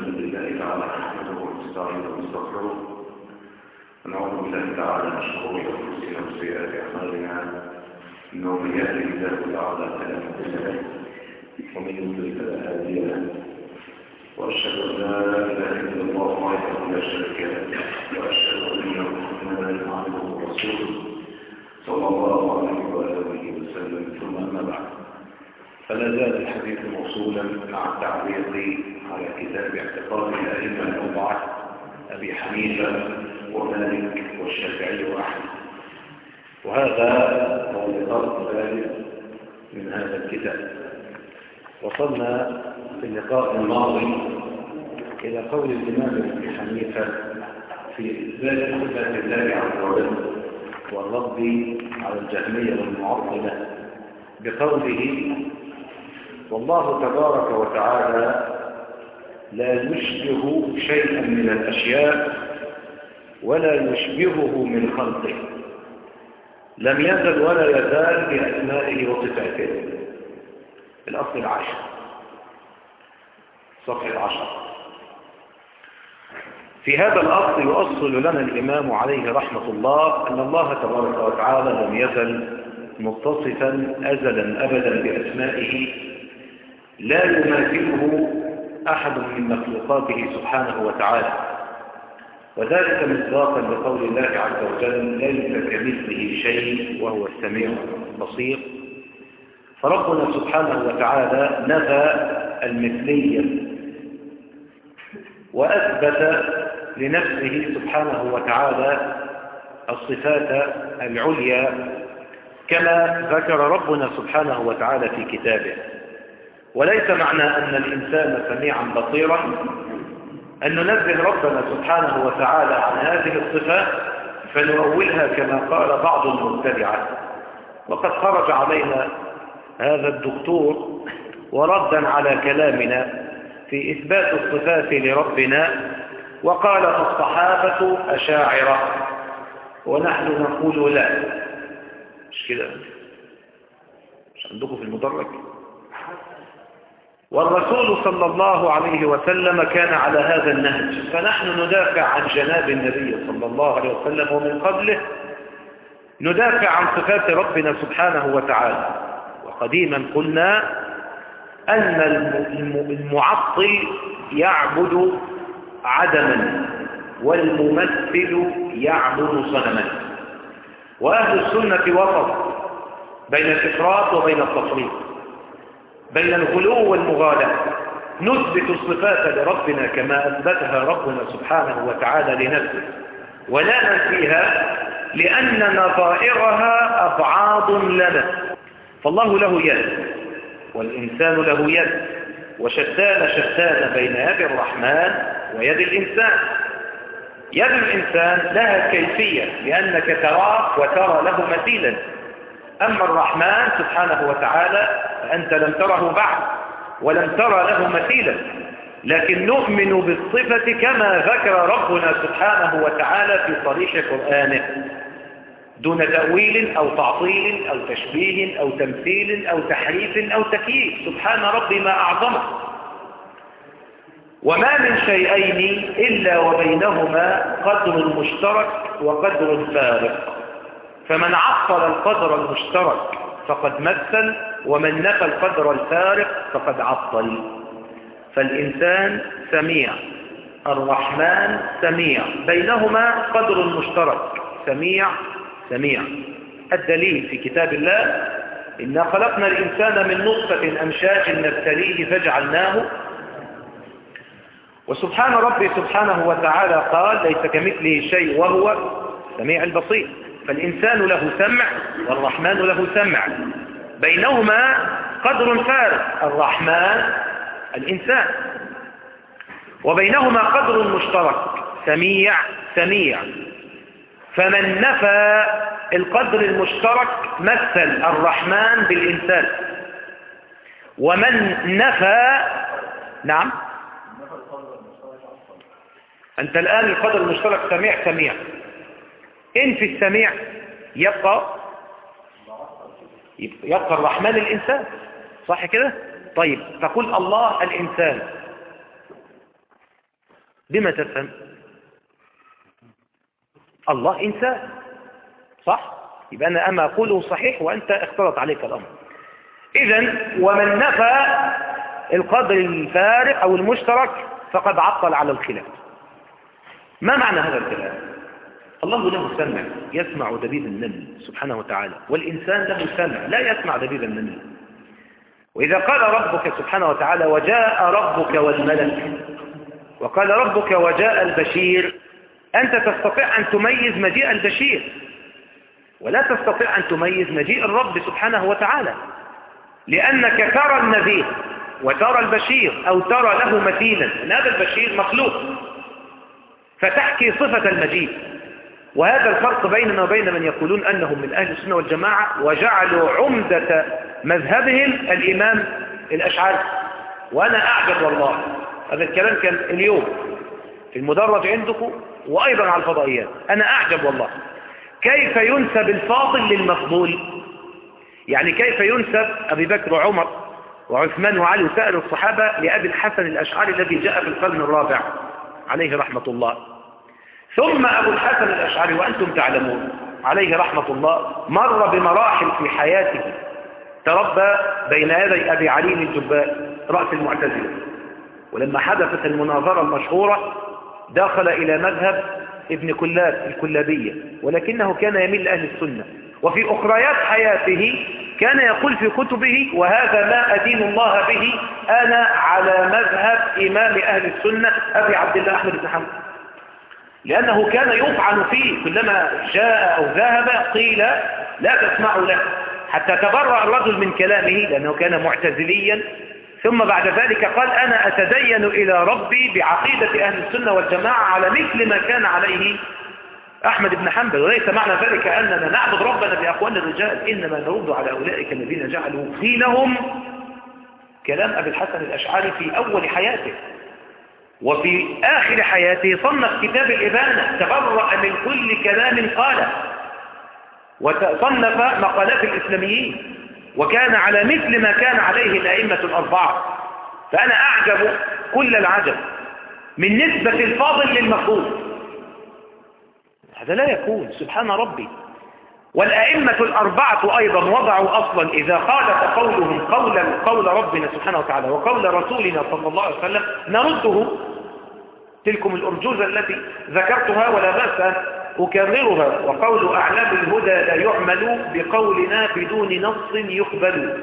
نسأل الله تعالى نحمده ونستعينه ونستغفره. ونعوذ بالله تعالى من شرور أنفسنا وسيئات أعمالنا. إنه من يهده الله تعالى فلا مضل له ومن يضلل فلا هادي له. وأشهد أن لا إله إلا الله وحده لا شريك له وأشهد أن محمدا عبده ورسوله صلى الله عليه وآله وسلم. ثم أما بعد. فلا زال الحديث موصولا مع التعليق على كتاب اعتقاد الأئمة الأربعة أبي حنيفة ومالك والشافعي وأحمد. وهذا هو اللقاء الثالث من هذا الكتاب. وصلنا في اللقاء الماضي إلى قول الإمام أبي حنيفة في إثبات صفات الله عز وجل والرد على الجهمية والمعطلة بقوله والله تبارك وتعالى لا يشبه شيئا من الأشياء ولا يشبهه من خلقه. لم يزل ولا يزال بأسمائه وصفاته. الأصل العشر. صفحة عشر في هذا الأصل يؤصل لنا الإمام عليه رحمة الله أن الله تبارك وتعالى لم يزل متصفا أزلا أبدا بأسمائه لا يماثله أحد من مخلوقاته سبحانه وتعالى. وذلك مصداقا لقول الله عز وجل ليس كمثله شيء وهو السميع البصير. فربنا سبحانه وتعالى نفى المثلية وأثبت لنفسه سبحانه وتعالى الصفات العليا كما ذكر ربنا سبحانه وتعالى في كتابه. وليس معنى أن الإنسان سميعا بصيرا. أن ننزل ربنا سبحانه وتعالى عن هذه الصفات فنؤولها كما قال بعض المبتدعة. وقد خرج علينا هذا الدكتور وردا على كلامنا في إثبات الصفات لربنا. وقال الصحابة أشاعرة. ونحن نقول لا. مش كده؟ مش عندكم في المدرج؟ والرسول صلى الله عليه وسلم كان على هذا النهج. فنحن ندافع عن جناب النبي صلى الله عليه وسلم ومن قبله ندافع عن صفات ربنا سبحانه وتعالى. وقديما قلنا أن المعطل يعبد عدما والممثل يعبد صنما. وأهل السنة وسط بين الإفراط وبين التفريط. بين الغلو والمغالاة نثبت الصفات لربنا كما أثبتها ربنا سبحانه وتعالى لنفسه. ولا ننفيها لأن نظائرها أبعاض لنا. فالله له يد والإنسان له يد وشتان شتان بين يد الرحمن ويد الإنسان. يد الإنسان لها كيفية لأنك تراه وترى له مثيلا. أما الرحمن سبحانه وتعالى فأنت لم تره بعد ولم ترى له مثيلا لكن نؤمن بالصفة كما ذكر ربنا سبحانه وتعالى في صريح قرآنه دون تأويل أو تعطيل أو تشبيه أو تمثيل أو تحريف أو تكييف. سبحان ربي ما أعظمه. وما من شيئين إلا وبينهما قدر مشترك وقدر فارق. فمن عطل القدر المشترك فقد مثل ومن نفى القدر الفارق فقد عطل. فالإنسان سميع الرحمن سميع بينهما قدر مشترك سميع سميع. الدليل في كتاب الله إنا خلقنا الإنسان من نطفة أمشاج نبتليه فجعلناه. وسبحان ربي سبحانه وتعالى قال ليس كمثله شيء وهو سميع البصير. فالإنسان له سمع والرحمن له سمع. بينهما قدر فارق الرحمن الإنسان. وبينهما قدر مشترك سميع سميع. فمن نفى القدر المشترك مثل الرحمن بالإنسان. ومن نفى نعم. أنت الآن القدر المشترك سميع سميع. إن في السميع يبقى يبقى الرحمن الإنسان. صح كده؟ طيب تقول الله الإنسان. بما تفهم. الله إنسان. صح؟ يبقى أنا أما أقوله صحيح وأنت اختلط عليك الأمر. إذا ومن نفى القدر الفارق أو المشترك فقد عطل على الخلاف. ما معنى هذا الكلام؟ الله له سمع يسمع دبيب النمل سبحانه وتعالى والإنسان له سمع لا يسمع دبيب النمل. وإذا قال ربك سبحانه وتعالى وجاء ربك والملك وقال ربك وجاء البشير أنت تستطيع أن تميز مجيء البشير ولا تستطيع أن تميز مجيء الرب سبحانه وتعالى لأنك ترى النذير وترى البشير أو ترى له مثيلا هذا البشير مخلوق فتحكي صفة المجيء. وهذا الفرق بيننا وبين من يقولون أنهم من أهل السنة والجماعة وجعلوا عمدة مذهبهم الإمام الأشعري. وأنا أعجب والله. هذا الكلام كان اليوم في المدرج عندكم وأيضا على الفضائيات. أنا أعجب والله. كيف ينسب الفاضل للمفضول يعني كيف ينسب أبي بكر وعمر وعثمان وعلي وسائر الصحابة لأبي الحسن الأشعري الذي جاء في القرن الرابع عليه رحمة الله؟ ثم أبو الحسن الأشعري وأنتم تعلمون عليه رحمة الله مر بمراحل في حياته تربى بين يدي أبي علي الجباء رأس المعتزلة. ولما حدثت المناظرة المشهورة دخل إلى مذهب ابن كلاب الكلابية ولكنه كان يميل لأهل السنة. وفي أخريات حياته كان يقول في كتبه وهذا ما أدين الله به أنا على مذهب إمام أهل السنة أبي عبد الله أحمد بن حنبل. لأنه كان يطعن فيه كلما جاء أو ذهب قيل لا تسمعوا له. حتى تبرأ الرجل من كلامه لأنه كان معتزليا. ثم بعد ذلك قال أنا أتدين إلى ربي بعقيدة أهل السنة والجماعة على مثل ما كان عليه أحمد بن حنبل. وليس معنى ذلك أننا نعبد ربنا بأقوال الرجال إنما نرد على أولئك الذين جعلوا قيلهم كلام أبي الحسن الأشعري في أول حياته. وفي آخر حياته صنف كتاب الإبانة تبرأ من كل كلام قاله وصنف مقالات الإسلاميين. وكان على مثل ما كان عليه الأئمة الأربعة. فأنا أعجب كل العجب. من نسبة الفاضل للمفضول هذا لا يكون سبحان ربي. والأئمة الأربعة أيضا وضعوا أصلا إذا خالف قولهم قول, قول ربنا سبحانه وتعالى وقول رسولنا صلى الله عليه وسلم نرده تلكم الأرجوزة التي ذكرتها ولا بأس أكررها. وقول أعلام الهدى لا يعمل بقولنا بدون نص يقبل.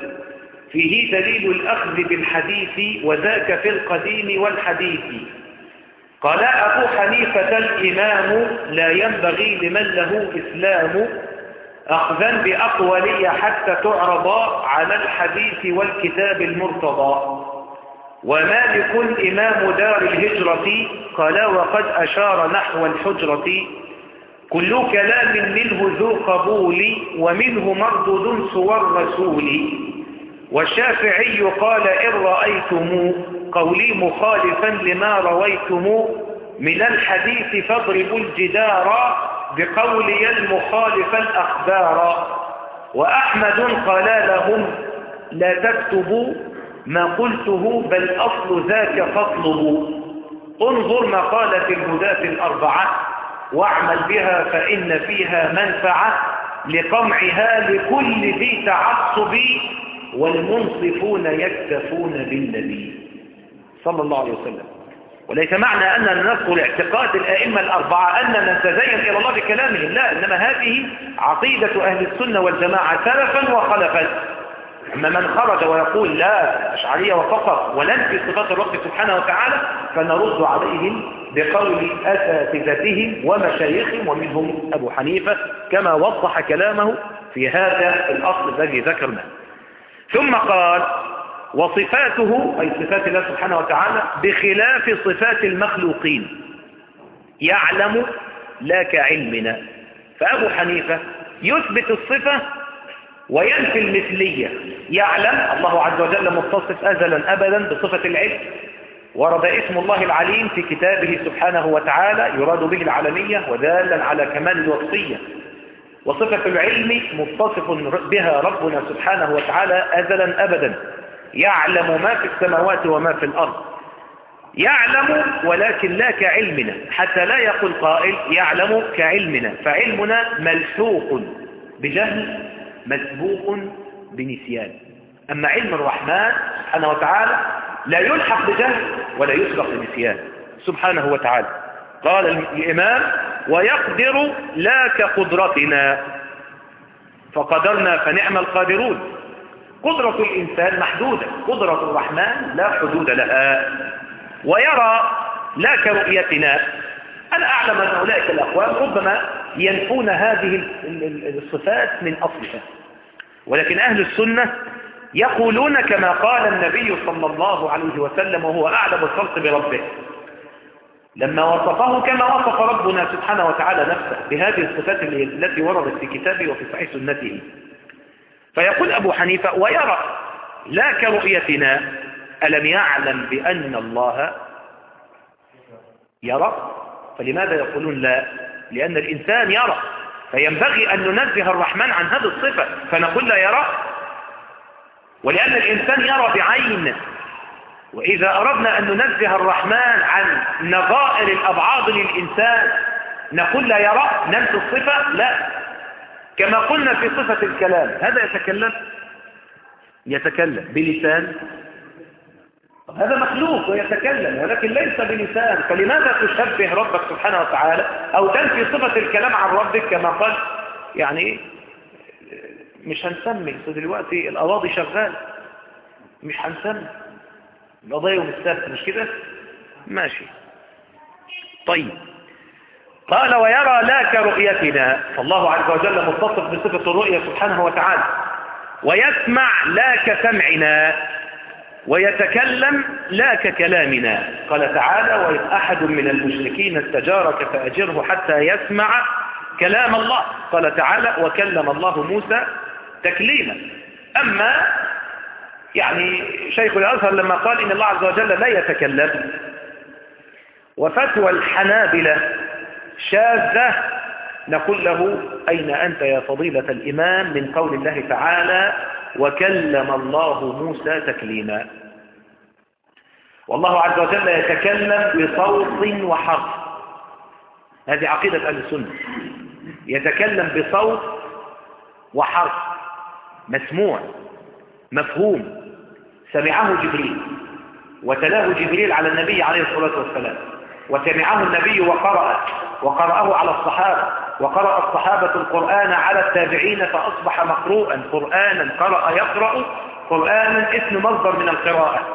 فيه دليل الأخذ بالحديث وذاك في القديم والحديث. قال أبو حنيفة الإمام لا ينبغي لمن له إسلام أخذا بأقولي حتى تعرض على الحديث والكتاب المرتضى. ومالك إمام دار الهجرة قال وقد أشار نحو الحجرة كل كلام منه ذو قبول ومنه مردود سوى الرسول. والشافعي قال إن رأيتم قولي مخالفا لما رويتم من الحديث فاضربوا الجدار بقولي المخالف الأخبار. وأحمد قال لهم لا تكتبوا ما قلته بل أصل ذاك فاطلبوا انظر مقالة الهداة الأربعة واعمل بها فإن فيها منفعة لقمعها لكل ذي تعصب والمنصفون يكتفون بالنبي صلى الله عليه وسلم. وليس معنى أننا نذكر اعتقاد الأئمة الأربعة أننا نتزين إلى الله بكلامهم لا إنما هذه عقيدة أهل السنة والجماعة سلفا وخلفا. أما من خرج ويقول لا أشعرية وفقط وننفي صفات الرب سبحانه وتعالى فنرد عليهم بقول أساتذتهم ومشايخهم ومنهم أبو حنيفة كما وضح كلامه في هذا الأصل الذي ذكرناه. ثم قال وصفاته أي صفات الله سبحانه وتعالى بخلاف صفات المخلوقين. يعلم لا كعلمنا. فأبو حنيفة يثبت الصفة وينفي المثلية. يعلم الله عز وجل متصف أزلا أبدا بصفة العلم ورد اسم الله العليم في كتابه سبحانه وتعالى يراد به العالمية ودالا على كمال الوصية وصفة العلم متصف بها ربنا سبحانه وتعالى أزلا أبدا. يعلم ما في السماوات وما في الأرض. يعلم ولكن لا كعلمنا. حتى لا يقول قائل يعلم كعلمنا. فعلمنا ملحوق بجهل مسبوق بنسيان. أما علم الرحمن سبحانه وتعالى لا يلحق بجهل ولا يسبق بنسيان. سبحانه وتعالى. قال الإمام ويقدر لا كقدرتنا فقدرنا فنعم القادرون. قدرة الإنسان محدودة. قدرة الرحمن لا حدود لها. ويرى لا كرؤيتنا أنا أعلم أن أولئك الأقوام ربما ينفون هذه الصفات من أصلها. ولكن أهل السنة يقولون كما قال النبي صلى الله عليه وسلم وهو أعلم الخلق بربه. لما وصفه كما وصف ربنا سبحانه وتعالى نفسه بهذه الصفات التي وردت في كتابه وفي صحيح سنته. فيقول أبو حنيفة ويرى لا كرؤيتنا ألم يعلم بأن الله يرى؟ فلماذا يقولون لا؟ لأن الإنسان يرى. فينبغي أن ننزه الرحمن عن هذه الصفة فنقول لا يرى. ولأن الإنسان يرى بعين. وإذا أردنا أن ننزه الرحمن عن نظائر الأبعاد للإنسان نقول لا يرى ننسى الصفة؟ لا. كما قلنا في صفة الكلام هذا يتكلم؟ يتكلم بلسان هذا مخلوق ويتكلم ولكن ليس بلسان. فلماذا تشبه ربك سبحانه وتعالى أو تنفي صفة الكلام عن ربك كما قال؟ يعني مش هنسمي دلوقتي الأواضي شغال. مش هنسمي. القضايا يوم السبت مش كده؟ ماشي. طيب. قال ويرى لا كرؤيتنا. فالله عز وجل متصف بصفة الرؤية سبحانه وتعالى. ويسمع لا كسمعنا. ويتكلم لا ككلامنا. قال تعالى وإذ أحد من المشركين استجارك فأجره حتى يسمع كلام الله. قال تعالى وكلم الله موسى تكليما. أما يعني شيخ الأزهر لما قال إن الله عز وجل لا يتكلم وفتوى الحنابلة شاذة نقول له أين أنت يا فضيلة الإمام من قول الله تعالى وكلم الله موسى تكليما. والله عز وجل يتكلم بصوت وحرف. هذه عقيدة أهل السنة. يتكلم بصوت وحرف. مسموع مفهوم. سمعه جبريل. وتلاه جبريل على النبي عليه الصلاة والسلام. وسمعه النبي وقرأ وقرأه على الصحابة. وقرأ الصحابة القرآن على التابعين فأصبح مقروءا. قرآنا قرأ يقرأ قرآنا اسم مصدر من القراءة.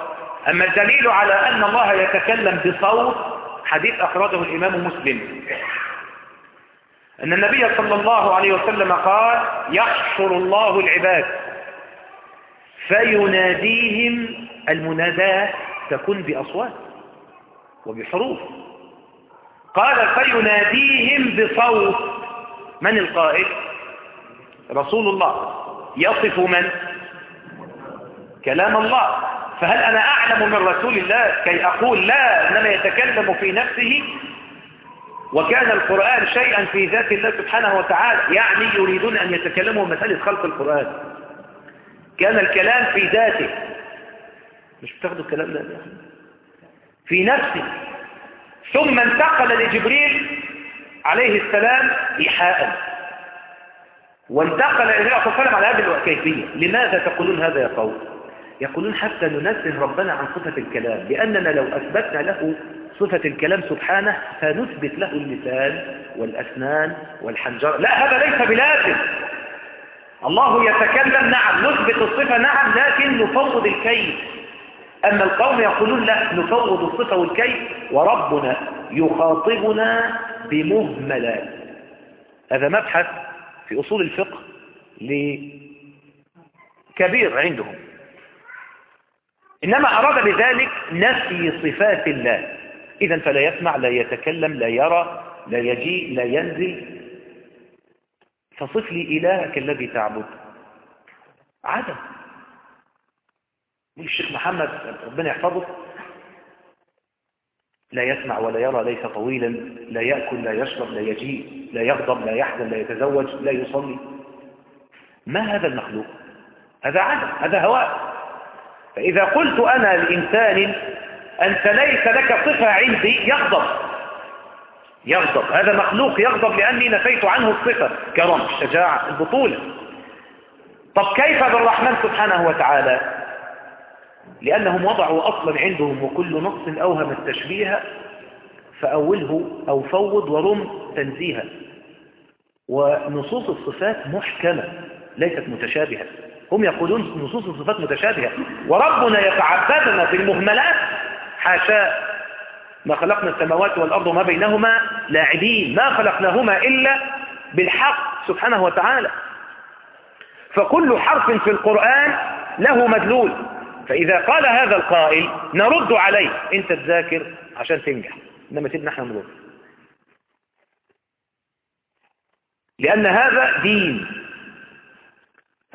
أما الدليل على أن الله يتكلم بصوت حديث أخرجه الإمام مسلم. أن النبي صلى الله عليه وسلم قال يحشر الله العباد فيناديهم المناداة تكون بأصوات وبحروف. قال فيناديهم بصوت من القائل؟ رسول الله. يصف من؟ كلام الله. فهل أنا أعلم من رسول الله كي أقول لا إنما يتكلم في نفسه؟ وكان القرآن شيئا في ذات الله سبحانه وتعالى يعني يريدون أن يتكلموا مسألة خلق القرآن. كان الكلام في ذاته. مش بتاخدوا الكلام ده؟ في نفسه. ثم انتقل لجبريل عليه السلام إيحاء. وانتقل الله عليه وسلم على هذه الكيفية لماذا تقولون هذا يا قوم؟ يقولون حتى ننزه ربنا عن صفة الكلام لأننا لو أثبتنا له صفة الكلام سبحانه فنثبت له اللسان والأسنان والحنجر لا هذا ليس بلازم. الله يتكلم نعم نثبت الصفة نعم لكن نفوض الكيف. أما القوم يقولون لا نفوض الصفة والكيف وربنا يخاطبنا بمهملات. هذا مبحث في أصول الفقه لكبير عندهم. إنما أراد بذلك نفي صفات الله. إذا فلا يسمع لا يتكلم لا يرى لا يجيء لا ينزل. فصف لي إلهك الذي تعبد. عدم. الشيخ محمد ربنا يحفظه. لا يسمع ولا يرى ليس طويلا. لا يأكل لا يشرب لا يجيء لا يغضب لا يحزن لا يتزوج لا يصلي. ما هذا المخلوق؟ هذا عدم هذا هواء فإذا قلت أنا لإنسان أنت ليس لك صفة عندي يغضب. يغضب. هذا مخلوق يغضب لأني نفيت عنه الصفة. كرم الشجاعة البطولة. طب كيف بالرحمن سبحانه وتعالى؟ لأنهم وضعوا أصلا عندهم وكل نص أوهم التشبيه فأوله أو فوض ورم تنزيها. ونصوص الصفات محكمة ليست متشابهة. هم يقولون نصوص الصفات متشابهة. وربنا يتعبدنا في المهملات حاشا ما خلقنا السماوات والأرض وما بينهما لاعبين. ما خلقناهما إلا بالحق سبحانه وتعالى. فكل حرف في القرآن له مدلول. فإذا قال هذا القائل نرد عليه. أنت تذاكر عشان تنجح. إنما سيبنا إحنا نرد. لأن هذا دين.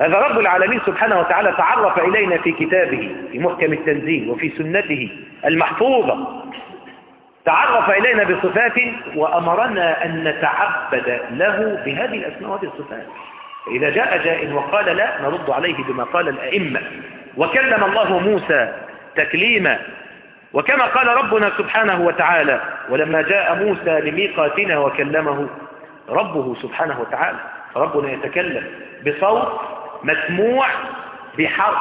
هذا رب العالمين سبحانه وتعالى تعرف إلينا في كتابه في محكم التنزيل وفي سنته المحفوظة. تعرف إلينا بصفات وأمرنا أن نتعبد له بهذه الأسماء وهذه الصفات إذا جاء جاء وقال لا نرد عليه بما قال الأئمة. وكلم الله موسى تكليما. وكما قال ربنا سبحانه وتعالى ولما جاء موسى لميقاتنا وكلمه ربه سبحانه وتعالى فربنا يتكلم بصوت مسموع بحرف.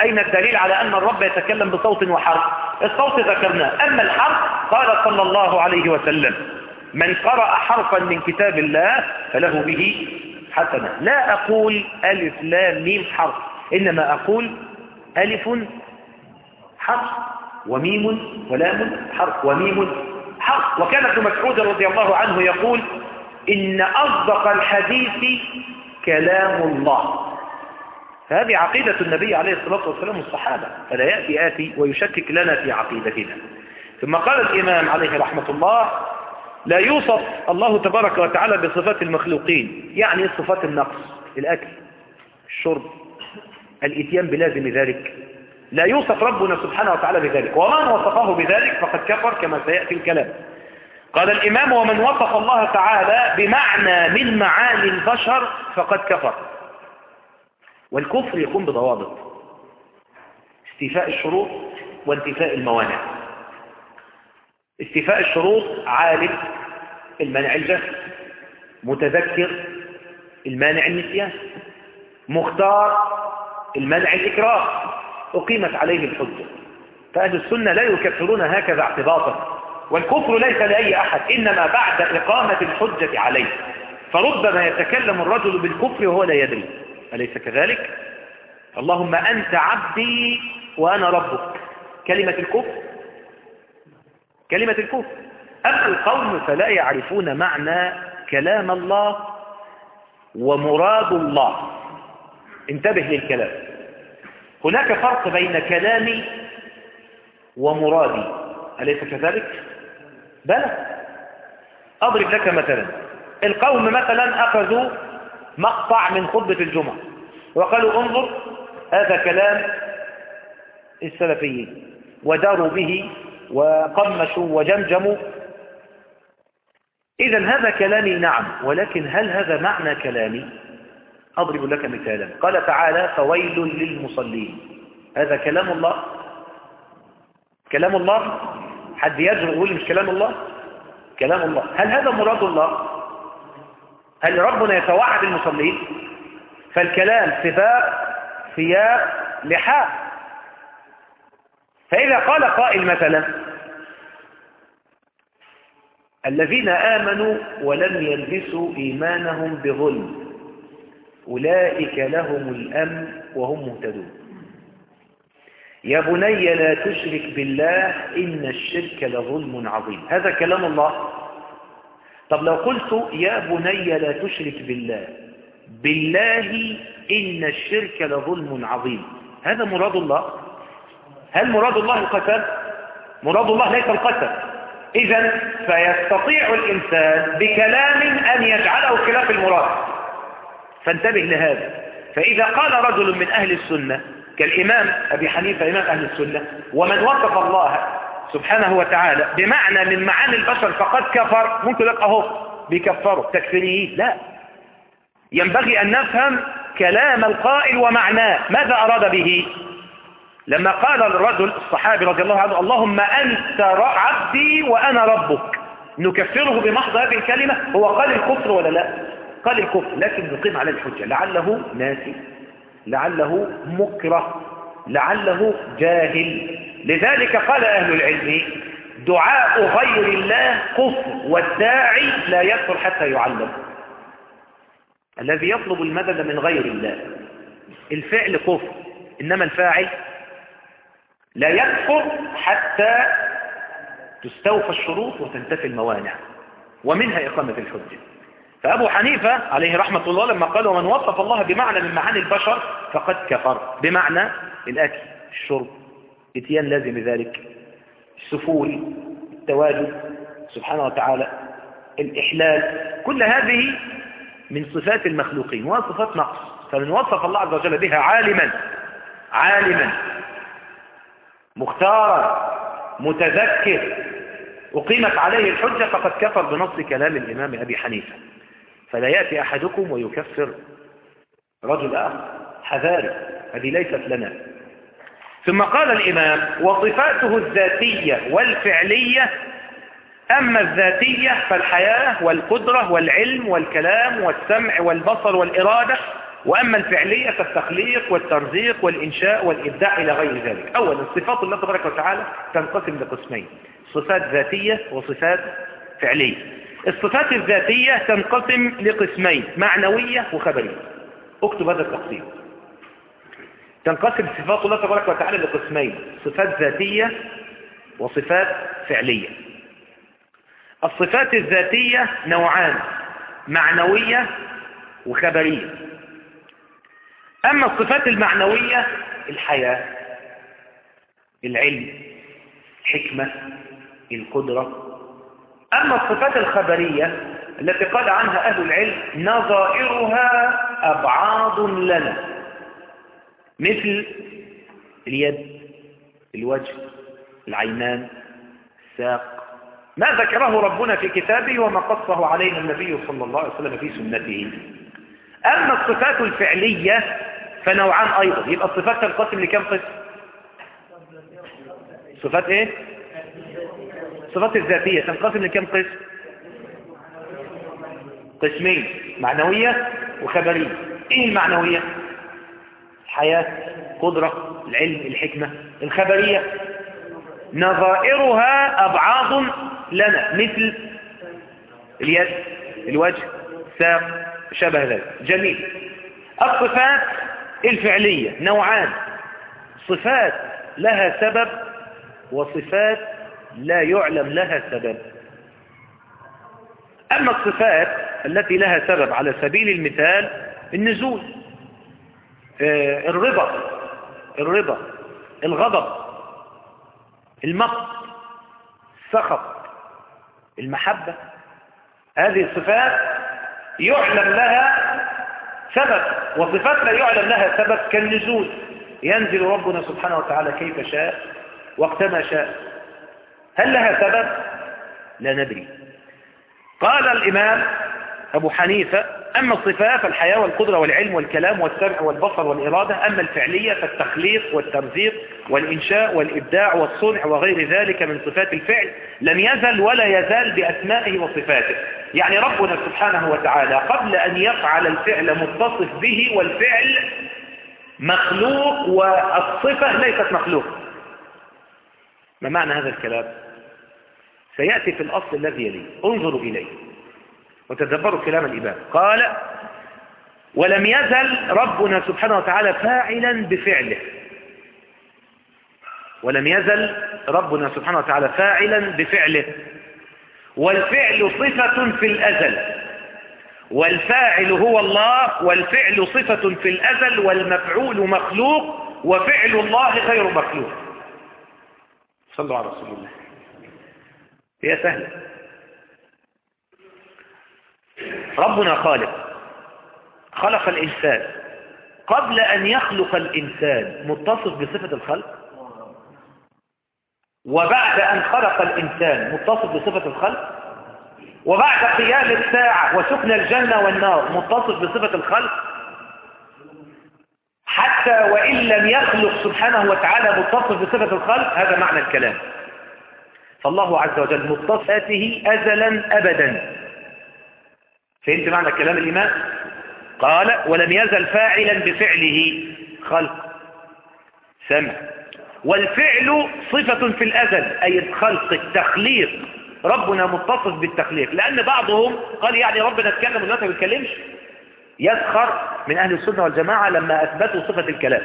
أين الدليل على أن الرب يتكلم بصوت وحرف؟ الصوت ذكرناه. أما الحرف قال صلى الله عليه وسلم من قرأ حرفا من كتاب الله فله به حسنة. لا أقول ألف لا ميم حرف إنما أقول ألف حرف وميم ولام حرف وميم حرف. وكان ابن مسعود رضي الله عنه يقول إن أصدق الحديث كلام الله. هذه عقيدة النبي عليه الصلاة والسلام والصحابة فلا يأتي آتي ويشكك لنا في عقيدتنا. ثم قال الإمام عليه رحمة الله لا يوصف الله تبارك وتعالى بصفات المخلوقين يعني صفات النقص الأكل الشرب الإتيان بلازم ذلك. لا يوصف ربنا سبحانه وتعالى بذلك. ومن وصفه بذلك فقد كفر كما سيأتي الكلام. قال الإمام ومن وصف الله تعالى بمعنى من معاني البشر فقد كفر. والكفر يكون بضوابط. استيفاء الشروط وانتفاء الموانع. استيفاء الشروط عالم المانع الجهل متذكر المانع النسيان مختار المانع الإكراه أقيمت عليه الحجة. فأهل السنة لا يكفرون هكذا اعتباطا والكفر ليس لأي أحد إنما بعد إقامة الحجة عليه. فربما يتكلم الرجل بالكفر وهو لا يدري. أليس كذلك؟ اللهم أنت عبدي وأنا ربك. كلمة الكفر؟ كلمة الكفر. أما القوم فلا يعرفون معنى كلام الله ومراد الله. انتبه للكلام. هناك فرق بين كلامي ومرادي. أليس كذلك؟ بلى. أضرب لك مثلا. القوم مثلا أخذوا مقطع من خطبة الجمعة وقالوا انظر هذا كلام السلفيين. وداروا به وقمشوا وجمجموا. إذا هذا كلامي نعم ولكن هل هذا معنى كلامي؟ أضرب لك مثالا. قال تعالى فويل للمصلين. هذا كلام الله؟ كلام الله؟ حد يجرؤ يقول مش كلام الله؟ كلام الله. هل هذا مراد الله؟ هل ربنا يتوعد المصلين؟ فالكلام سباق ثياب لحاء. فإذا قال قائل مثلا الذين آمنوا ولم يلبسوا إيمانهم بظلم. أولئك لهم الأمن وهم مهتدون. يا بني لا تشرك بالله إن الشرك لظلم عظيم. هذا كلام الله. طب لو قلت يا بني لا تشرك بالله بالله إن الشرك لظلم عظيم. هذا مراد الله. هل مراد الله القتل؟ مراد الله ليس القتل. إذا فيستطيع الإنسان بكلام أن يجعله خلاف المراد. فانتبه لهذا. فإذا قال رجل من أهل السنة كالإمام أبي حنيفة إمام أهل السنة ومن وصف الله سبحانه وتعالى بمعنى من معاني البشر فقد كفر ممكن لك أهو بيكفروا تكفيريين. لا. ينبغي أن نفهم كلام القائل ومعناه. ماذا أراد به؟ لما قال الرجل الصحابي رضي الله عنه اللهم أنت عبدي وأنا ربك. نكفره بمحض هذه الكلمة؟ هو قال الكفر ولا لا؟ قال الكفر لكن نقيم عليه الحجة. لعله ناسي. لعله مكره. لعله جاهل. لذلك قال أهل العلم دعاء غير الله كفر والداعي لا يكفر حتى يعلم. الذي يطلب المدد من غير الله. الفعل كفر إنما الفاعل لا يكفر حتى تستوفى الشروط وتنتفي الموانع. ومنها إقامة الحجة. فأبو حنيفة عليه رحمة الله لما قال ومن وصف الله بمعنى من معاني البشر فقد كفر. بمعنى الأكل الشرب إتيان لازم ذلك السفول التواجد سبحانه وتعالى الإحلال كل هذه من صفات المخلوقين وهي صفات نقص. فمن وصف الله عز وجل بها عالما عالما مختارا متذكر أقيمت عليه الحجة فقد كفر بنص كلام الإمام أبي حنيفة. فلا يأتي أحدكم ويكفر رجل آخر حذاري هذه ليست لنا. ثم قال الإمام وصفاته الذاتية والفعلية أما الذاتية فالحياة والقدرة والعلم والكلام والسمع والبصر والإرادة وأما الفعلية فالتخليق والترزيق والإنشاء والإبداع إلى غير ذلك. أولا الصفات الله تبارك وتعالى تنقسم لقسمين صفات ذاتية وصفات فعلية. الصفات الذاتية تنقسم لقسمين معنوية وخبرية. اكتب هذا التقسيم تنقسم صفات الله تبارك وتعالى لقسمين صفات ذاتية وصفات فعلية. الصفات الذاتية نوعان معنوية وخبرية. أما الصفات المعنوية الحياة العلم الحكمة القدرة أما الصفات الخبرية التي قال عنها أهل العلم نظائرها أبعاض لنا. مثل اليد الوجه العينان الساق. ما ذكره ربنا في كتابه وما قصه علينا النبي صلى الله عليه وسلم في سنته. أما الصفات الفعلية فنوعان أيضا. يبقى الصفات تنقسم لكم قسم. صفات إيه؟ الصفات الذاتية. تنقسم لكم قسم؟ قسمين معنوية وخبرية. إيه المعنوية؟ الحياة قدرة العلم الحكمة. الخبرية. نظائرها أبعاض لنا مثل اليد الوجه الساق شبه ذلك. جميل. الصفات الفعلية نوعان. صفات لها سبب وصفات لا يعلم لها سبب. أما الصفات التي لها سبب على سبيل المثال النزول آه، الرضا الرضا الغضب المقت السخط المحبة. هذه الصفات يعلم لها سبب وصفات لا يعلم لها سبب كالنزول. ينزل ربنا سبحانه وتعالى كيف شاء وقتما شاء. هل لها سبب؟ لا ندري. قال الإمام أبو حنيفة أما الصفات فالحياة والقدرة والعلم والكلام والسمع والبصر والإرادة أما الفعلية فالتخليق والترزيق والإنشاء والإبداع والصنع وغير ذلك من صفات الفعل لم يزل ولا يزال بأسمائه وصفاته. يعني ربنا سبحانه وتعالى قبل أن يفعل الفعل متصف به والفعل مخلوق والصفة ليست مخلوق. ما معنى هذا الكلام؟ سيأتي في الأصل الذي يليه. انظروا إليه. وتدبروا كلام الإمام. قال ولم يزل ربنا سبحانه وتعالى فاعلا بفعله. ولم يزل ربنا سبحانه وتعالى فاعلا بفعله. والفعل صفة في الأزل. والفاعل هو الله والفعل صفة في الأزل والمفعول مخلوق وفعل الله غير مخلوق. صلوا على رسول الله. هي سهلة. ربنا خالق خلق الإنسان. قبل أن يخلق الإنسان متصف بصفة الخلق؟ وبعد أن خلق الإنسان متصف بصفة الخلق؟ وبعد قيام الساعة وسكن الجنة والنار متصف بصفة الخلق؟ حتى وإن لم يخلق سبحانه وتعالى متصف بصفة الخلق؟ هذا معنى الكلام. فالله عز وجل متصفاته أزلا أبدا. فهمت معنى كلام الإمام؟ قال ولم يزل فاعلا بفعله. خلق. سمع. والفعل صفة في الأزل أي الخلق التخليق. ربنا متصف بالتخليق. لأن بعضهم قال يعني ربنا اتكلم والناس ما بيتكلمش. يسخر من أهل السنة والجماعة لما أثبتوا صفة الكلام.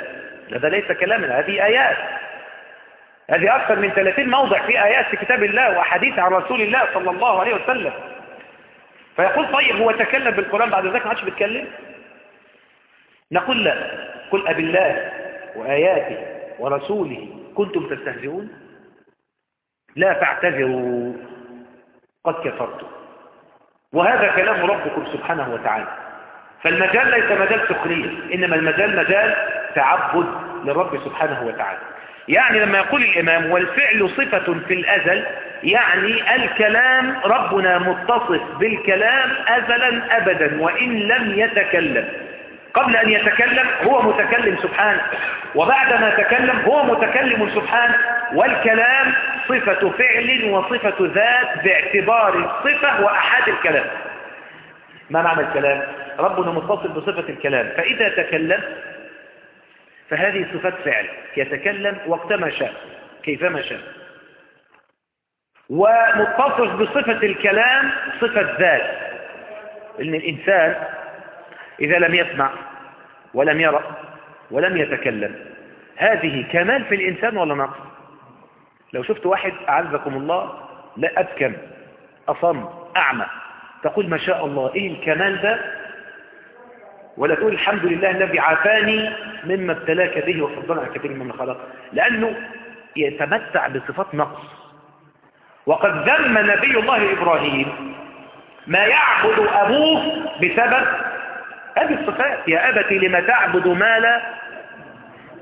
هذا ليس كلاما هذه آيات. هذه أكثر من 30 موضع في آيات في كتاب الله وأحاديث عن رسول الله صلى الله عليه وسلم. فيقول طيب هو تكلم بالقرآن بعد ذلك؟ ما عادش بيتكلم؟ نقول لا. قل أب الله وآياته ورسوله كنتم تستهزئون؟ لا تعتذروا قد كفرتم. وهذا كلام ربكم سبحانه وتعالى. فالمجال ليس مجال سخرية إنما المجال مجال تعبد للرب سبحانه وتعالى. يعني لما يقول الإمام والفعل صفة في الأزل يعني الكلام ربنا متصف بالكلام أزلا أبدا وإن لم يتكلم. قبل أن يتكلم هو متكلم سبحانه وبعدما تكلم هو متكلم سبحانه والكلام صفة فعل وصفة ذات باعتبار الصفة وأحد الكلام. ما معنى الكلام؟ ربنا متصل بصفة الكلام. فإذا تكلم فهذه صفة فعل. يتكلم وقتما شاء كيفما شاء. ومتصف بصفة الكلام صفة ذات. إن الإنسان إذا لم يسمع ولم يرى ولم يتكلم هذه كمال في الإنسان ولا نقص؟ لو شفت واحد أعزكم الله لا أبكم أصم أعمى تقول ما شاء الله إيه الكمال ده؟ ولا تقول الحمد لله الذي عافاني مما ابتلاك به وفضلنا على كثير مما خلق. لأنه يتمتع بصفات نقص. وقد ذم نبي الله إبراهيم ما يعبد أبوه بسبب هذه الصفات. يا أبت لما تعبد ما لا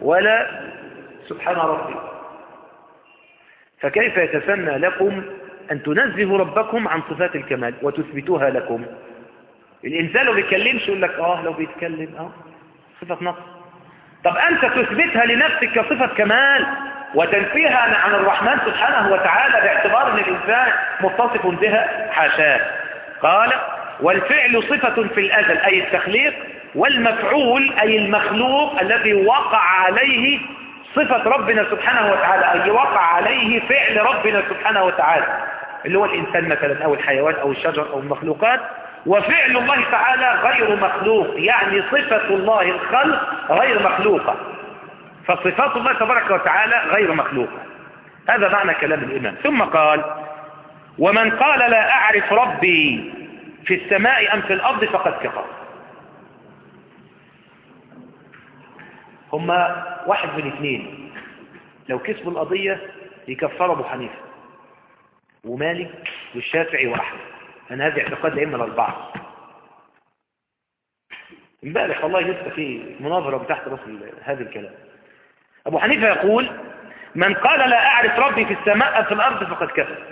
ولا سبحان ربي؟ فكيف يتسنى لكم أن تنزهوا ربكم عن صفات الكمال وتثبتوها لكم؟ الإنسان لو بيتكلمش يقول لك آه لو بيتكلم آه صفة نقص. طب أنت تثبتها لنفسك كصفة كمال وتنفيها عن الرحمن سبحانه وتعالى باعتبار أن الإنسان متصف بها حاشاه. قال والفعل صفة في الأزل أي التخليق والمفعول أي المخلوق الذي وقع عليه صفة ربنا سبحانه وتعالى أي وقع عليه فعل ربنا سبحانه وتعالى. اللي هو الإنسان مثلا أو الحيوان أو الشجر أو المخلوقات وفعل الله تعالى غير مخلوق يعني صفة الله الخلق غير مخلوقة. فصفات الله تبارك وتعالى غير مخلوقة. هذا معنى كلام الإمام. ثم قال ومن قال لا أعرف ربي في السماء أم في الأرض فقد كفر. هما واحد من اثنين. لو كسبوا القضية يكفر أبو حنيفة ومالك والشافعي وأحمد. أنا هذا اعتقاد الأئمة الأربعة. امبارح والله لسه في مناظرة تحت راس هذا الكلام. أبو حنيفة يقول من قال لا أعرف ربي في السماء في الأرض فقد كفر.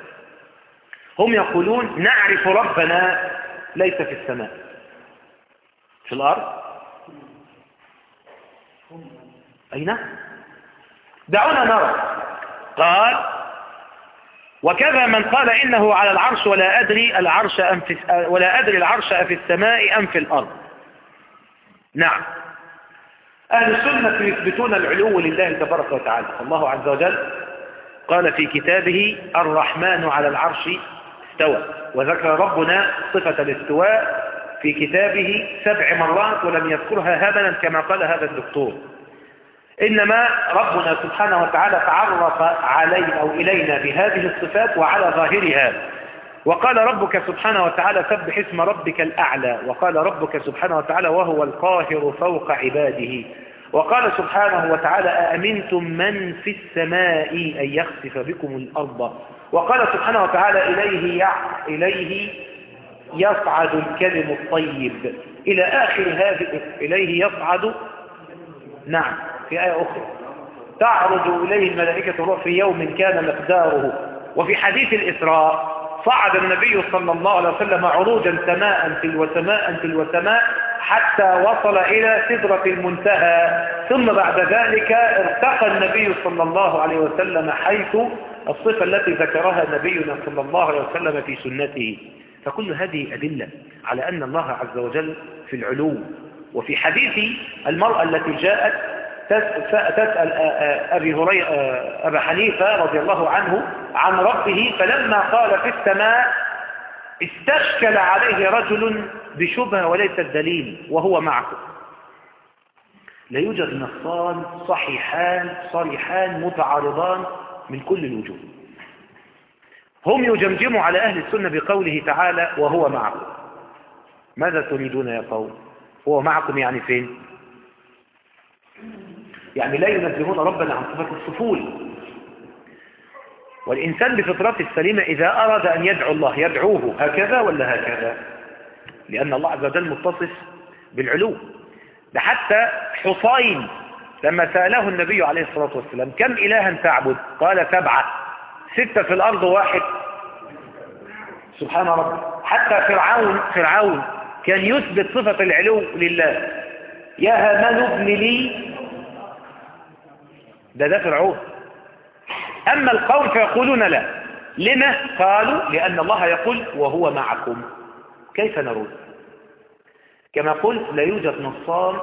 هم يقولون نعرف ربنا ليس في السماء. في الأرض؟ أين؟ دعونا نرى. قال وكذا من قال إنه على العرش ولا أدري العرش أم في ولا أدري العرش في السماء أم في الأرض. نعم. أهل السنة يثبتون العلو لله تبارك وتعالى. الله عز وجل قال في كتابه الرحمن على العرش استوى. وذكر ربنا صفة الاستواء في كتابه سبع مرات ولم يذكرها هبلا كما قال هذا الدكتور. إنما ربنا سبحانه وتعالى تعرف علينا أو إلينا بهذه الصفات وعلى ظاهرها. وقال ربك سبحانه وتعالى سبح اسم ربك الأعلى. وقال ربك سبحانه وتعالى وهو القاهر فوق عباده. وقال سبحانه وتعالى أأمنتم من في السماء أن يخسف بكم الأرض؟ وقال سبحانه وتعالى إليه, يع... إليه يصعد الكلم الطيب. إلى آخر هذه إليه يصعد نعم. في آية أخرى. تعرج إليه الملائكة روح في يوم كان مقداره. وفي حديث الإسراء صعد النبي صلى الله عليه وسلم عروجا سماء تلو سماء تلو سماء حتى وصل إلى سدرة المنتهى. ثم بعد ذلك ارتقى النبي صلى الله عليه وسلم حيث الصفة التي ذكرها نبينا صلى الله عليه وسلم في سنته. فكل هذه أدلة على أن الله عز وجل في العلو. وفي حديث المرأة التي جاءت تسأل أبي هريرة أبا حنيفة رضي الله عنه عن ربه فلما قال في السماء استشكل عليه رجل بشبهة وليس الدليل وهو معكم. لا يوجد نصان صحيحان صريحان متعارضان من كل الوجوه. هم يجمجموا على أهل السنة بقوله تعالى وهو معكم. ماذا تريدون يا قوم؟ هو معكم يعني فين؟ يعني لا ينزهون ربنا عن صفة السفول. والإنسان بفطرته السليمة إذا أراد أن يدعو الله يدعوه هكذا ولا هكذا؟ لأن الله عز وجل متصف بالعلو. ده حتى حصين لما سأله النبي عليه الصلاة والسلام كم إلها تعبد؟ قال سبعة. ستة في الأرض واحد. سبحان رب حتى فرعون فرعون كان يثبت صفة العلو لله. يا هامان ابن لي ده ده فرعون أما القوم فيقولون لا. لما؟ قالوا لأن الله يقول وهو معكم. كيف نرد؟ كما قلت لا يوجد نصان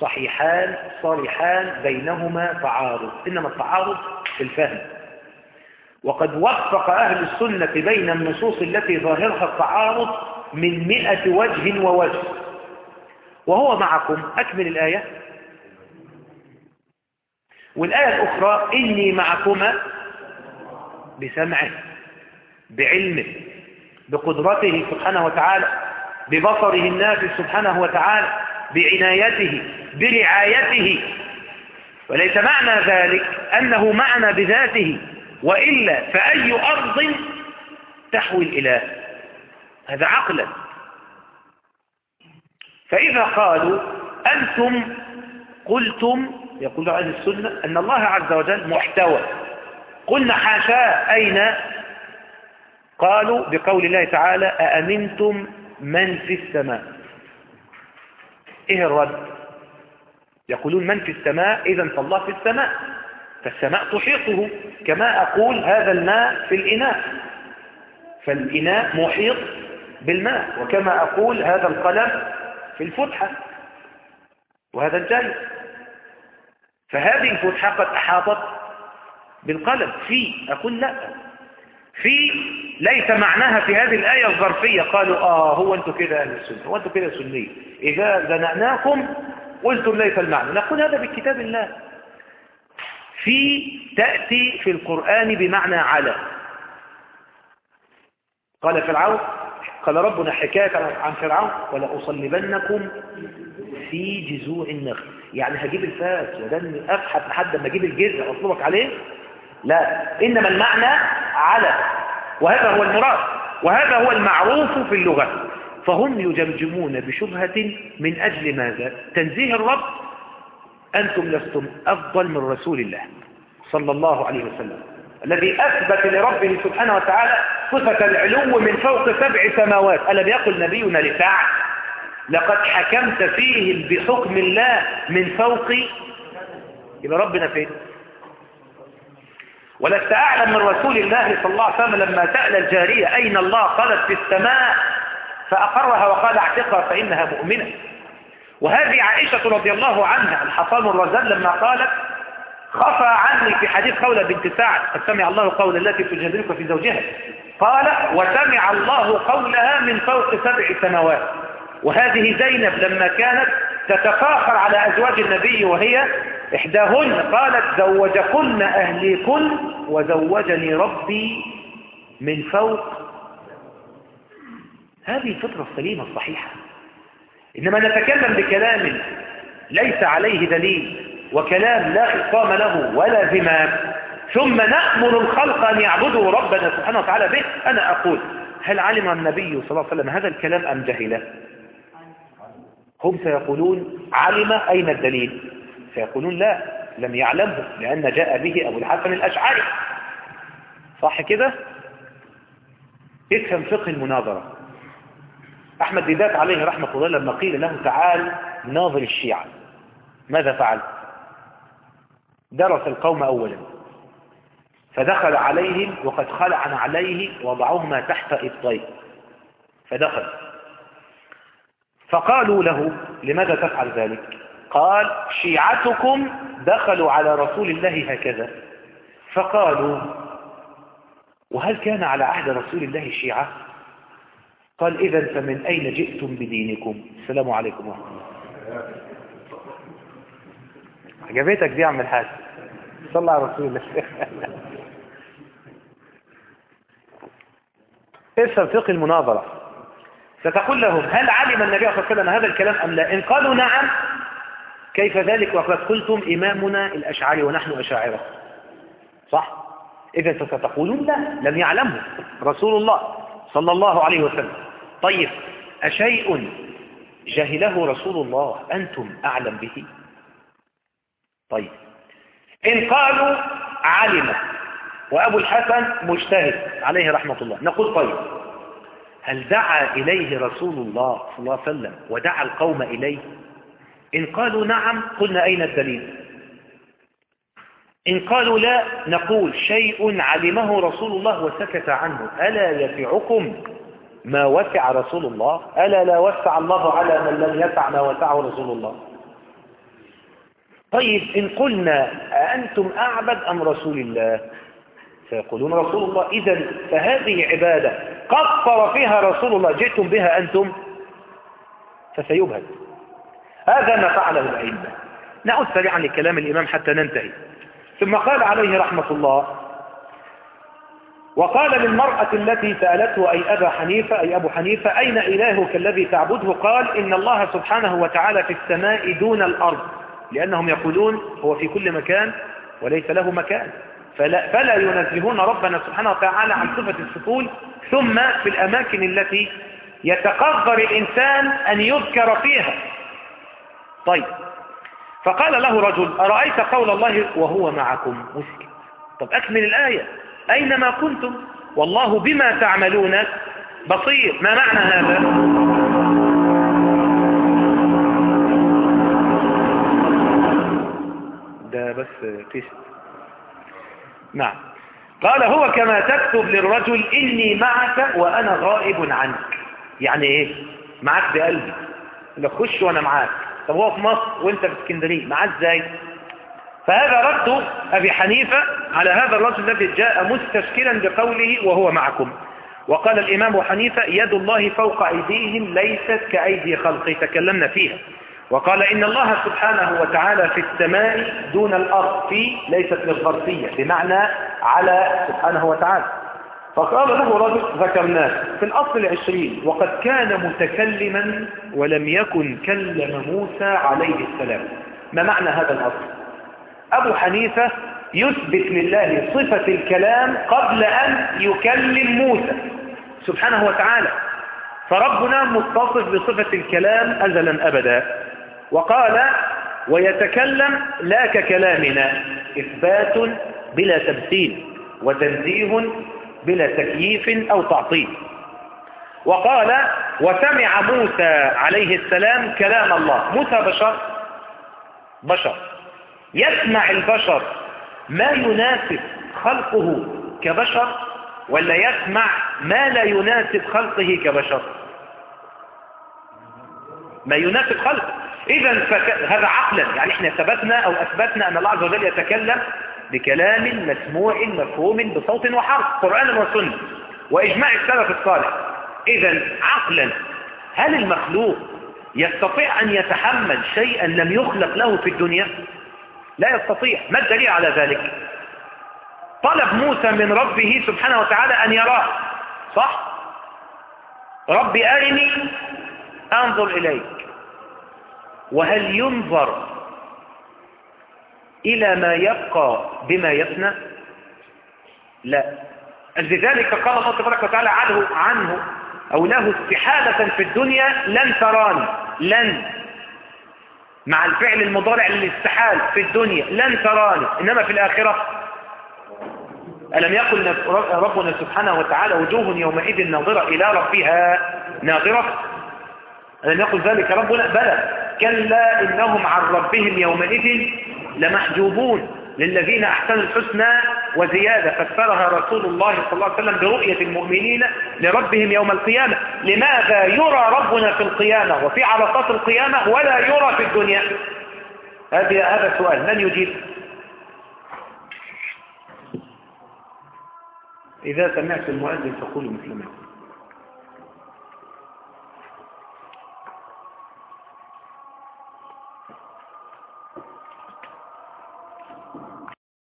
صحيحان صريحان بينهما تعارض. إنما التعارض في الفهم. وقد وفق أهل السنة بين النصوص التي ظاهرها التعارض من مئة وجه ووجه. وهو معكم. أكمل الآية. والآية الأخرى إني معكما بسمعه بعلمه بقدرته سبحانه وتعالى ببصره النافذ سبحانه وتعالى بعنايته برعايته. وليس معنى ذلك أنه معنى بذاته وإلا فأي أرض تحوي الإله. هذا عقلا. فإذا قالوا أنتم قلتم يقول أهل السنة أن الله عز وجل محتوى. قلنا حاشاه أين؟ قالوا بقول الله تعالى أأمنتم من في السماء؟ إيه الرد؟ يقولون من في السماء إذا فالله في السماء. فالسماء تحيطه كما أقول هذا الماء في الإناء. فالإناء محيط بالماء وكما أقول هذا القلم في الفتحة. وهذا الجاي. فهذه الفتحة قد أحاطت بالقلم. في أقول لا. في ليس معناها في هذه الآية الظرفية. قالوا آه هو أنتم كده أهل السنة هو أنتم كده سنية. إذا زنقناكم قلتم ليس المعنى. نقول هذا بكتاب الله. في تأتي في القرآن بمعنى على. قال فرعون قال ربنا حكاية عن فرعون ولا أصلبنكم في جذوع النخل. يعني هجيب الفاس ودن أبحث لحد ما أجيب الجذع أطلبك عليه؟ لا. إنما المعنى على. وهذا هو المراد. وهذا هو المعروف في اللغة. فهم يجمجمون بشبهة من أجل ماذا؟ تنزيه الرب. أنتم لستم أفضل من رسول الله صلى الله عليه وسلم الذي أثبت لربه سبحانه وتعالى صفة العلو من فوق سبع سماوات. ألم يقل نبينا لسعد لقد حكمت فيهم بحكم الله من فوق. يبقى ربنا فين؟ ولست أعلم من رسول الله صلى الله عليه وسلم لما سأل الجارية أين الله؟ قالت في السماء. فأقرها وقال اعتقها فإنها مؤمنة. وهذه عائشة رضي الله عنها الحصان الرزال لما قالت خفى عني في حديث قولة بنت سعد قد سمع الله قول التي تجادلك في زوجها. قال وسمع الله قولها من فوق سبع سنوات وهذه زينب لما كانت تتفاخر على أزواج النبي وهي إحداهن قالت زوجكن أهليكن وزوجني ربي من فوق. هذه الفطرة السليمة الصحيحة. إنما نتكلم بكلام ليس عليه دليل وكلام لا خصام له ولا زمام ثم نأمر الخلق أن يعبدوا ربنا سبحانه وتعالى به. أنا أقول هل علم النبي صلى الله عليه وسلم هذا الكلام أم جهله؟ هم سيقولون علم أين الدليل؟ سيقولون لا لم يعلمه لأن جاء به أبو الحسن الأشعري. صح كده؟ افهم فقه المناظرة. أحمد ديدات عليه رحمة الله لما قيل له تعال ناظر الشيعة. ماذا فعل؟ درس القوم أولا. فدخل عليهم وقد خلع عليه وضعهما تحت إبطيه. فدخل. فقالوا له لماذا تفعل ذلك؟ قال شيعتكم دخلوا على رسول الله هكذا. فقالوا وهل كان على عهد رسول الله شيعة؟ قال إذا فمن أين جئتم بدينكم؟ السلام عليكم ورحمة الله. عجبتك دي عم الحاج؟ صلى على رسول الله. افهم فقه المناظرة. ستقول لهم هل علم النبي صلى الله عليه وسلم هذا الكلام أم لا؟ إن قالوا نعم كيف ذلك؟ وقد قلتم إمامنا الأشعري ونحن أشاعرة. صح؟ إذا ستقولون لا لم يعلمه رسول الله صلى الله عليه وسلم. طيب أشيء جهله رسول الله أنتم أعلم به؟ طيب إن قالوا علم. وأبو الحسن مجتهد عليه رحمة الله. نقول طيب هل دعا إليه رسول الله صلى الله عليه وسلم ودعا القوم إليه؟ إن قالوا نعم قلنا أين الدليل؟ إن قالوا لا نقول شيء علمه رسول الله وسكت عنه. ألا يسعكم ما وسع رسول الله؟ ألا لا وسع الله على من لم يسع ما وسعه رسول الله؟ طيب إن قلنا أأنتم أعبد أم رسول الله؟ سيقولون رسول الله. إذا فهذه عبادة قصر فيها رسول الله جئتم بها أنتم فسيبهد. هذا ما فعله الأئمة. نعود سريعا لكلام الإمام حتى ننتهي. ثم قال عليه رحمة الله وقال للمرأة التي سألته أي أبا حنيفة أي أبو حنيفة أين إلهك الذي تعبده؟ قال إن الله سبحانه وتعالى في السماء دون الأرض. لأنهم يقولون هو في كل مكان وليس له مكان. فلا, فلا ينزهون ربنا سبحانه وتعالى عن صفة السكون ثم في الأماكن التي يتقذر الإنسان أن يذكر فيها. طيب فقال له رجل أرأيت قول الله وهو معكم؟ مسكت طب أكمل الآية. أينما كنتم؟ والله بما تعملون بصير. ما معنى هذا؟ ده بس تيست. نعم. قال هو كما تكتب للرجل إني معك وأنا غائب عنك. يعني إيه؟ معك بقلبي. خش وأنا معاك. طب هو في مصر وأنت في اسكندرية معاه إزاي؟ فهذا رد أبي حنيفة على هذا الرجل الذي جاء مستشكلا بقوله وهو معكم. وقال الإمام حنيفة يد الله فوق أيديهم ليست كأيدي خلقه تكلمنا فيها. وقال إن الله سبحانه وتعالى في السماء دون الأرض في ليست للظرفية بمعنى على سبحانه وتعالى. فقال له رجل ذكرناه في الأصل العشرين وقد كان متكلما ولم يكن كلم موسى عليه السلام. ما معنى هذا الأصل؟ أبو حنيفة يثبت لله صفة الكلام قبل أن يكلم موسى سبحانه وتعالى. فربنا متصف بصفة الكلام أزلا أبدا. وقال ويتكلم لا ككلامنا إثبات بلا تمثيل وتنزيه بلا تكييف أو تعطيل. وقال وسمع موسى عليه السلام كلام الله. موسى بشر؟ بشر. يسمع البشر ما يناسب خلقه كبشر ولا يسمع ما لا يناسب خلقه كبشر؟ ما يناسب خلقه. إذا فك... هذا عقلا. يعني إحنا ثبتنا أو أثبتنا أن الله عز وجل يتكلم بكلام مسموع مفهوم بصوت وحرف قرآن وسنة وإجماع السلف الصالح. إذا عقلا هل المخلوق يستطيع أن يتحمل شيئا لم يخلق له في الدنيا؟ لا يستطيع. ما الدليل على ذلك؟ طلب موسى من ربه سبحانه وتعالى أن يراه. صح؟ ربي أرني أنظر إليك. وهل ينظر إلى ما يبقى بما يفنى؟ لا. لذلك قال الله تبارك وتعالى عنه, عنه أو له استحالة في الدنيا لن تراني لن. مع الفعل المضارع للاستحال في الدنيا لن تراني. إنما في الآخرة ألم يقل ربنا سبحانه وتعالى وجوه يومئذ ناظرة إلى ربها ناظرة؟ ألم يقل ذلك ربنا؟ بلى. كلا إنهم عن ربهم يومئذ لمحجوبون للذين أحسنوا الحسنى وزيادة. فسرها رسول الله صلى الله عليه وسلم برؤية المؤمنين لربهم يوم القيامة. لماذا يرى ربنا في القيامة وفي عرصات القيامة ولا يرى في الدنيا؟ هذا هذا سؤال. من يجيب؟ إذا سمعت المؤذن فقولوا مثل ما